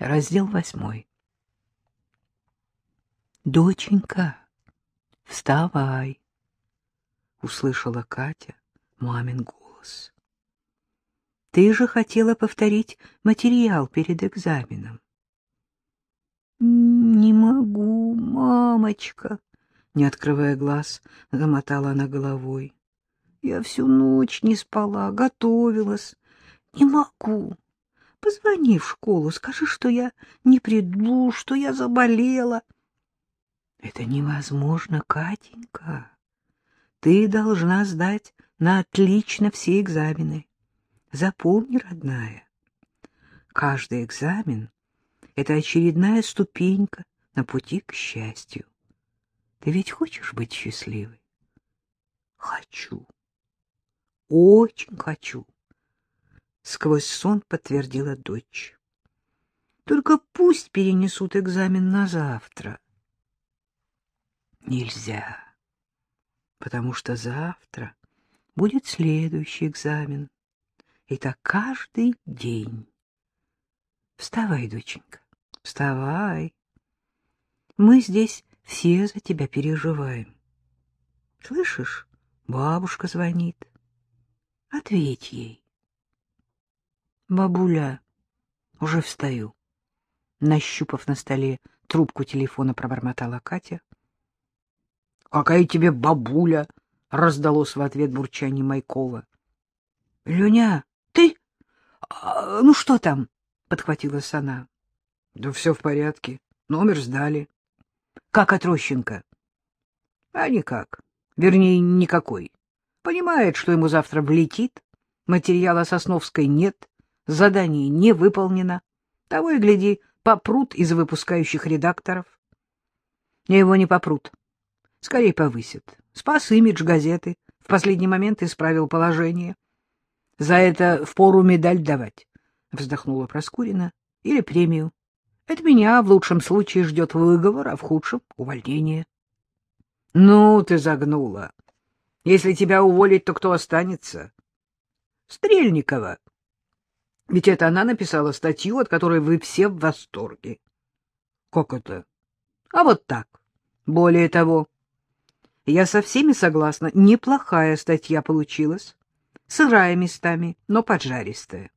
Раздел восьмой. «Доченька, вставай!» — услышала Катя мамин голос. «Ты же хотела повторить материал перед экзаменом». «Не могу, мамочка!» — не открывая глаз, замотала она головой. «Я всю ночь не спала, готовилась. Не могу. Позвони в школу, скажи, что я не приду, что я заболела. Это невозможно, Катенька. Ты должна сдать на отлично все экзамены. Запомни, родная, каждый экзамен — это очередная ступенька на пути к счастью. Ты ведь хочешь быть счастливой? Хочу. Очень хочу. — сквозь сон подтвердила дочь. — Только пусть перенесут экзамен на завтра. — Нельзя, потому что завтра будет следующий экзамен. И так каждый день. Вставай, доченька, вставай. Мы здесь все за тебя переживаем. Слышишь, бабушка звонит. Ответь ей. Бабуля, уже встаю. Нащупав на столе трубку телефона, пробормотала Катя. — Какая тебе бабуля? — раздалось в ответ бурчание Майкова. — Люня, ты? А, ну что там? — подхватилась она. — Да все в порядке. Номер сдали. — Как от Рощенко? — А никак. Вернее, никакой. Понимает, что ему завтра влетит. Материала Сосновской нет. Задание не выполнено. Того и гляди, попрут из выпускающих редакторов. Его не попрут. Скорее повысят. Спас имидж газеты. В последний момент исправил положение. За это впору медаль давать, — вздохнула Проскурина. Или премию. Это меня в лучшем случае ждет выговор, а в худшем — увольнение. — Ну, ты загнула. Если тебя уволить, то кто останется? — Стрельникова. Ведь это она написала статью, от которой вы все в восторге. Как это? А вот так. Более того, я со всеми согласна, неплохая статья получилась. Сырая местами, но поджаристая.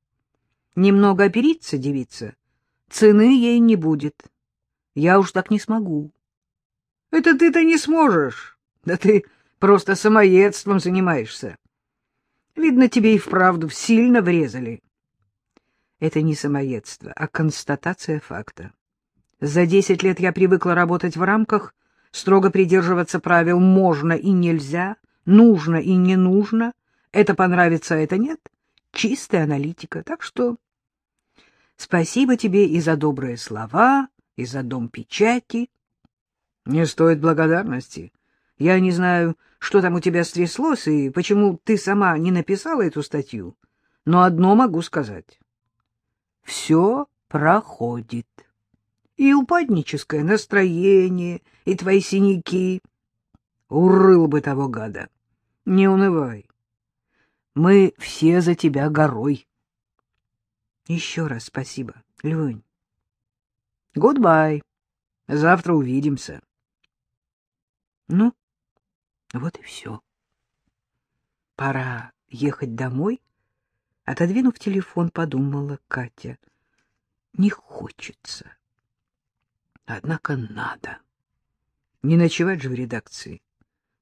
Немного опериться, девица, цены ей не будет. Я уж так не смогу. Это ты-то не сможешь. Да ты просто самоедством занимаешься. Видно, тебе и вправду сильно врезали. Это не самоедство, а констатация факта. За десять лет я привыкла работать в рамках, строго придерживаться правил «можно» и «нельзя», «нужно» и «не нужно», это понравится, а это нет. Чистая аналитика. Так что спасибо тебе и за добрые слова, и за дом печати. Не стоит благодарности. Я не знаю, что там у тебя стряслось и почему ты сама не написала эту статью, но одно могу сказать все проходит. И упадническое настроение, и твои синяки. Урыл бы того гада. Не унывай. Мы все за тебя горой. Еще раз спасибо, Львынь. Goodbye. Завтра увидимся. Ну, вот и все. Пора ехать домой Отодвинув телефон, подумала Катя. Не хочется. Однако надо. Не ночевать же в редакции.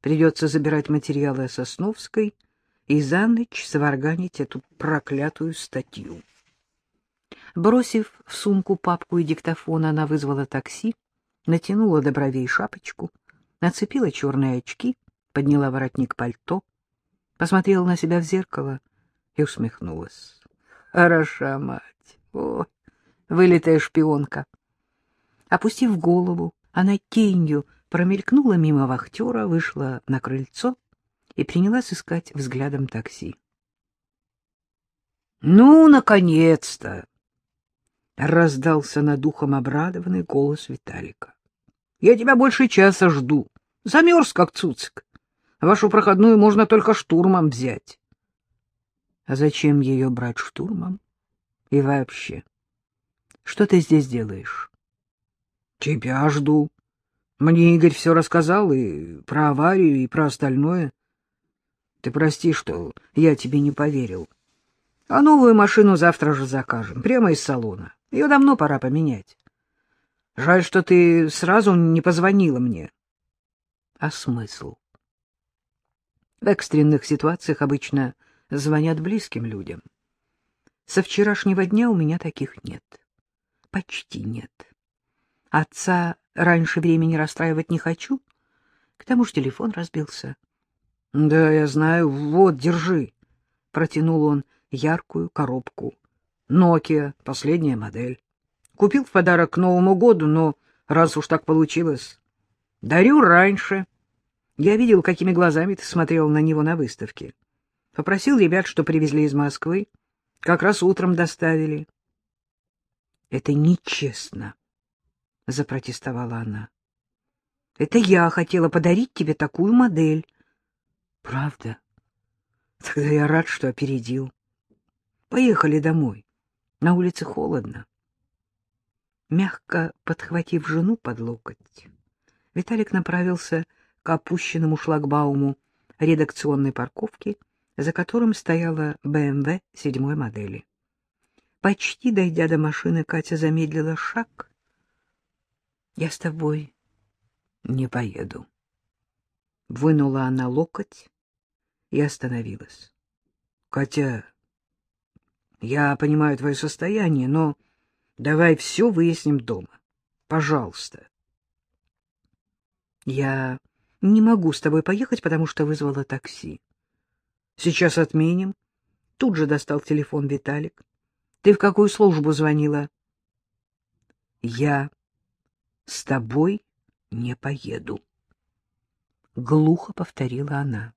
Придется забирать материалы о Сосновской и за ночь сварганить эту проклятую статью. Бросив в сумку папку и диктофон, она вызвала такси, натянула до бровей шапочку, нацепила черные очки, подняла воротник пальто, посмотрела на себя в зеркало — и усмехнулась. Хороша мать, ой, вылитая шпионка. Опустив голову, она тенью промелькнула мимо вахтера, вышла на крыльцо и принялась искать взглядом такси. — Ну, наконец-то! — раздался над ухом обрадованный голос Виталика. — Я тебя больше часа жду. Замерз, как цуцик. Вашу проходную можно только штурмом взять. А зачем ее брать штурмом? И вообще, Что ты здесь делаешь? — Тебя жду. Мне Игорь все рассказал и про аварию, и про остальное. Ты прости, что я тебе не поверил. А новую машину завтра же закажем, прямо из салона. Ее давно пора поменять. Жаль, что ты сразу не позвонила мне. А смысл? В экстренных ситуациях обычно звонят близким людям. Со вчерашнего дня у меня таких нет. Почти нет. Отца раньше времени расстраивать не хочу. К тому же телефон разбился. — Да, я знаю. Вот, держи. Протянул он яркую коробку. Nokia, последняя модель. Купил в подарок к Новому году, но раз уж так получилось, дарю раньше. Я видел, какими глазами ты смотрел на него на выставке. Попросил ребят, что привезли из Москвы. Как раз утром доставили. — Это нечестно, — запротестовала она. — Это я хотела подарить тебе такую модель. — Правда? Тогда я рад, что опередил. Поехали домой. На улице холодно. Мягко подхватив жену под локоть, Виталик направился к опущенному шлагбауму редакционной парковки, за которым стояла БМВ седьмой модели. Почти дойдя до машины, Катя замедлила шаг. — Я с тобой не поеду. Вынула она локоть и остановилась. — Катя, я понимаю твое состояние, но давай все выясним дома. Пожалуйста. Я не могу с тобой поехать, потому что вызвала такси. Сейчас отменим. Тут же достал телефон Виталик. Ты в какую службу звонила? Я с тобой не поеду. Глухо повторила она.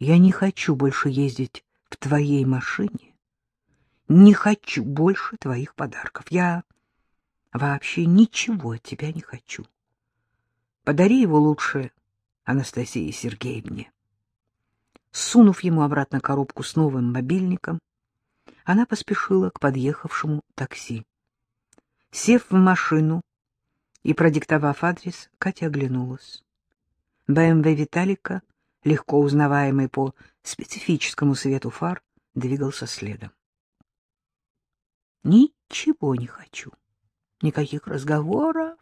Я не хочу больше ездить в твоей машине. Не хочу больше твоих подарков. Я вообще ничего от тебя не хочу. Подари его лучше Анастасии Сергеевне. Сунув ему обратно коробку с новым мобильником, она поспешила к подъехавшему такси. Сев в машину и продиктовав адрес, Катя оглянулась. БМВ Виталика, легко узнаваемый по специфическому свету фар, двигался следом. Ничего не хочу. Никаких разговоров.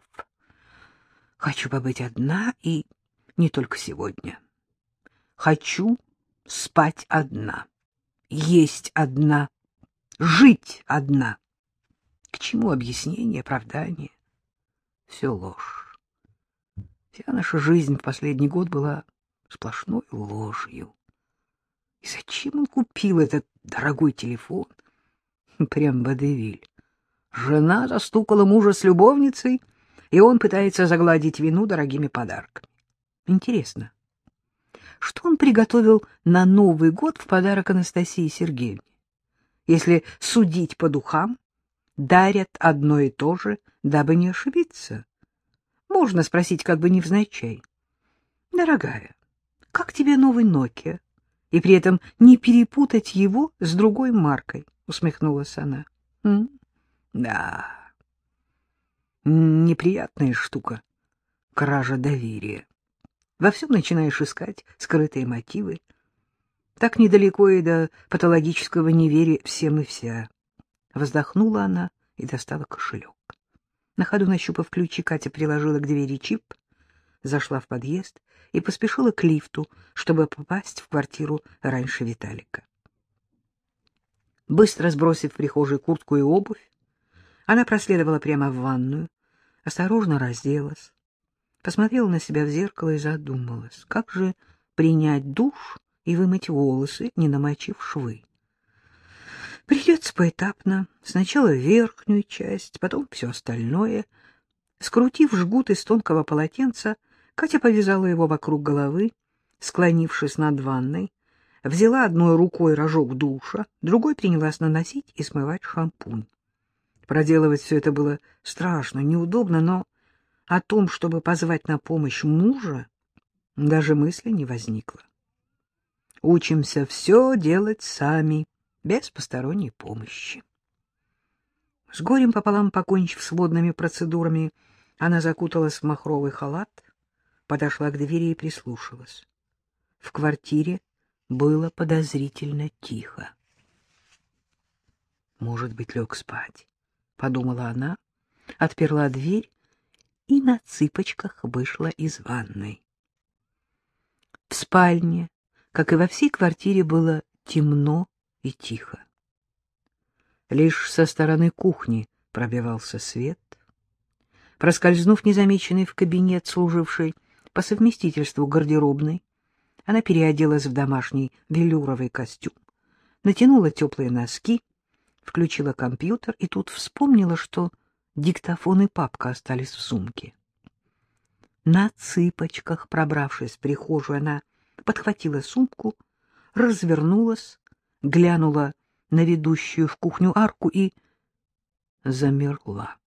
Хочу побыть одна и не только сегодня. Хочу спать одна, есть одна, жить одна. К чему объяснение, оправдание? Все ложь. Вся наша жизнь в последний год была сплошной ложью. И зачем он купил этот дорогой телефон? Прям Бадевиль. Жена застукала мужа с любовницей, и он пытается загладить вину дорогими подарками. Интересно, что он приготовил на Новый год в подарок Анастасии Сергеевне? Если судить по духам, дарят одно и то же, дабы не ошибиться. Можно спросить как бы невзначай. Дорогая, как тебе новый Nokia? И при этом не перепутать его с другой маркой, усмехнулась она. М? Да. Неприятная штука. Кража доверия. Во всем начинаешь искать скрытые мотивы. Так недалеко и до патологического неверия всем и вся. Вздохнула она и достала кошелек. На ходу нащупав ключи, Катя приложила к двери чип, зашла в подъезд и поспешила к лифту, чтобы попасть в квартиру раньше Виталика. Быстро сбросив в прихожей куртку и обувь, она проследовала прямо в ванную, осторожно разделась, посмотрела на себя в зеркало и задумалась, как же принять душ и вымыть волосы, не намочив швы. Придется поэтапно, сначала верхнюю часть, потом все остальное. Скрутив жгут из тонкого полотенца, Катя повязала его вокруг головы, склонившись над ванной, взяла одной рукой рожок душа, другой принялась наносить и смывать шампунь. Проделывать все это было страшно, неудобно, но о том, чтобы позвать на помощь мужа, даже мысли не возникло. Учимся все делать сами, без посторонней помощи. С горем пополам покончив с водными процедурами, она закуталась в махровый халат, подошла к двери и прислушалась. В квартире было подозрительно тихо. «Может быть, лег спать», — подумала она, отперла дверь и на цыпочках вышла из ванной. В спальне, как и во всей квартире, было темно и тихо. Лишь со стороны кухни пробивался свет. Проскользнув незамеченный в кабинет, служивший по совместительству гардеробной, она переоделась в домашний велюровый костюм, натянула теплые носки, включила компьютер и тут вспомнила, что диктофон и папка остались в сумке. На цыпочках, пробравшись в прихожую, она подхватила сумку, развернулась, глянула на ведущую в кухню арку и замерла.